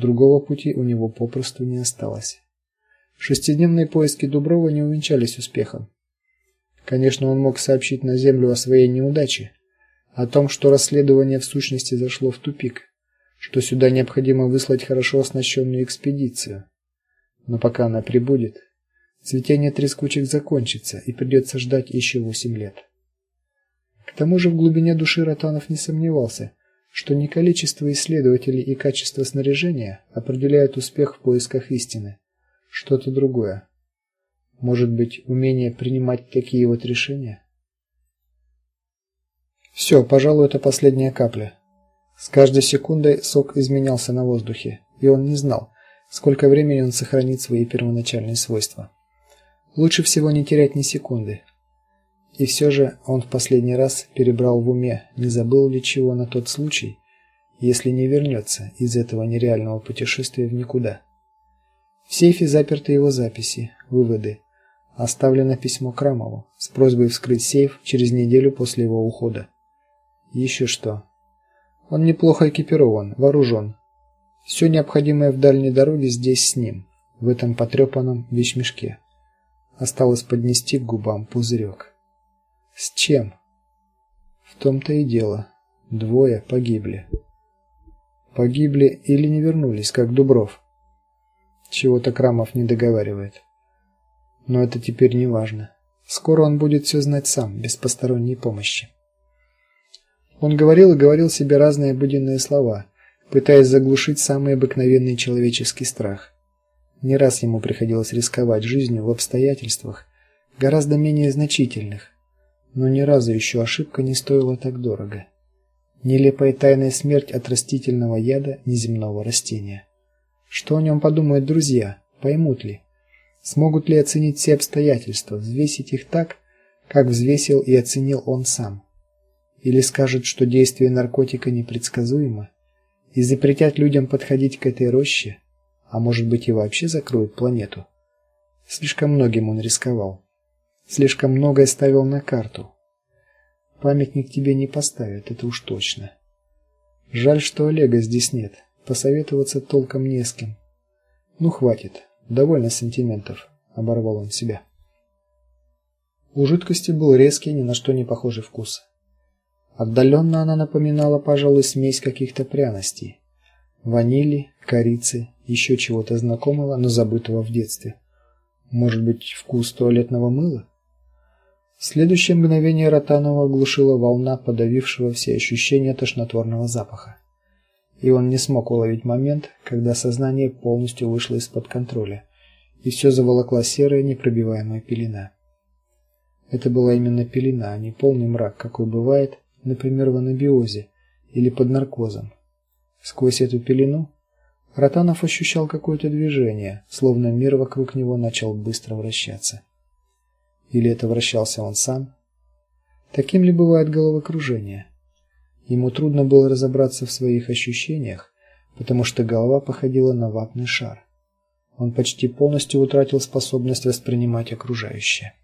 Другого пути у него попросту не осталось. Шестидневные поиски Дуброва не увенчались успехом. Конечно, он мог сообщить на землю о своей неудаче, о том, что расследование в сущности зашло в тупик, что сюда необходимо выслать хорошо оснащенную экспедицию. Но пока она прибудет, цветение трескучек закончится и придется ждать еще восемь лет. К тому же в глубине души Ротанов не сомневался, что не количество исследователей и качество снаряжения определяют успех в поисках истины, что-то другое. Может быть, умение принимать такие вот решения? Все, пожалуй, это последняя капля. С каждой секундой сок изменялся на воздухе, и он не знал, сколько времени он сохранит свои первоначальные свойства. Лучше всего не терять ни секунды. И все же он в последний раз перебрал в уме, не забыл ли чего на тот случай, если не вернется из этого нереального путешествия в никуда. В сейфе заперты его записи, выводы. Оставлено письмо Крамову с просьбой вскрыть сейф через неделю после его ухода. Еще что? Он неплохо экипирован, вооружен. Все необходимое в дальней дороге здесь с ним, в этом потрепанном вещмешке. Осталось поднести к губам пузырек. С чем? В том-то и дело. Двое погибли. Погибли или не вернулись, как Дубров. Чего-то Крамов не договаривает. Но это теперь не важно. Скоро он будет все знать сам, без посторонней помощи. Он говорил и говорил себе разные обыденные слова, пытаясь заглушить самый обыкновенный человеческий страх. Не раз ему приходилось рисковать жизнью в обстоятельствах гораздо менее значительных, но ни разу еще ошибка не стоила так дорого. Нелепая тайная смерть от растительного яда неземного растения. Что о нем подумают друзья? Поймут ли? Смогут ли оценить все обстоятельства, взвесить их так, как взвесил и оценил он сам? Или скажут, что действие наркотика непредсказуемо и запретят людям подходить к этой роще, а может быть и вообще закроют планету? Слишком многим он рисковал. Слишком многое ставил на карту. Памятник тебе не поставят, это уж точно. Жаль, что Олега здесь нет. Посоветоваться толком не с кем. Ну хватит, довольно сантиментов, оборвал он себя. У жидкости был резкий, ни на что не похожий вкус. Отдаленно она напоминала, пожалуй, смесь каких-то пряностей: ванили, корицы, еще чего-то знакомого, но забытого в детстве. Может быть, вкус туалетного мыла? Следующее мгновение Ротанова оглушила волна подавившего все ощущения тошнотворного запаха. И он не смог уловить момент, когда сознание полностью вышло из-под контроля, и все заволокла серая непробиваемая пелена. Это была именно пелена, а не полный мрак, какой бывает например, в анабиозе или под наркозом. Сквозь эту пелену Ротанов ощущал какое-то движение, словно мир вокруг него начал быстро вращаться. Или это вращался он сам? Таким ли бывает головокружение? Ему трудно было разобраться в своих ощущениях, потому что голова походила на ватный шар. Он почти полностью утратил способность воспринимать окружающее.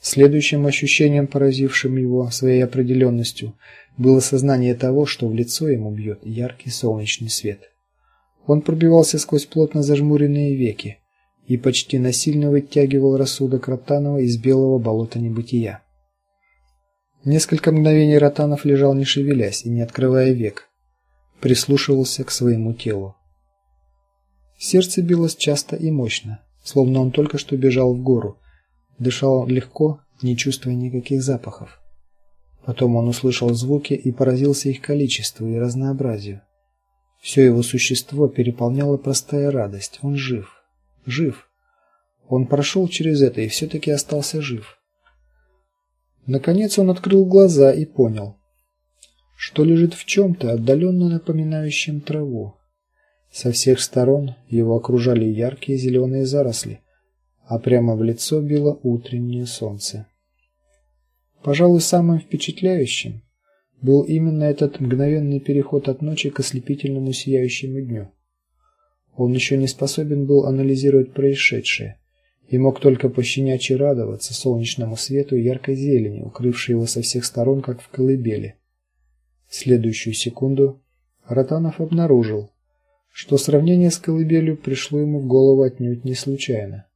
Следующим ощущением, поразившим его своей определенностью, было сознание того, что в лицо ему бьет яркий солнечный свет. Он пробивался сквозь плотно зажмуренные веки и почти насильно вытягивал рассудок Ротанова из белого болота небытия. Несколько мгновений Ротанов лежал не шевелясь и не открывая век, прислушивался к своему телу. Сердце билось часто и мощно, словно он только что бежал в гору Дышал легко, не чувствуя никаких запахов. Потом он услышал звуки и поразился их количеству и разнообразию. Все его существо переполняла простая радость. Он жив. Жив. Он прошел через это и все таки остался жив. Наконец он открыл глаза и понял, что лежит в чем то отдаленно напоминающем траву. Со всех сторон его окружали яркие зеленые заросли, а прямо в лицо било утреннее солнце. Пожалуй, самым впечатляющим был именно этот мгновенный переход от ночи к ослепительному сияющему дню. Он еще не способен был анализировать происшедшее и мог только пощенячьи радоваться солнечному свету и яркой зелени, укрывшей его со всех сторон, как в колыбели. В следующую секунду Ротанов обнаружил, что сравнение с колыбелью пришло ему в голову отнюдь не случайно.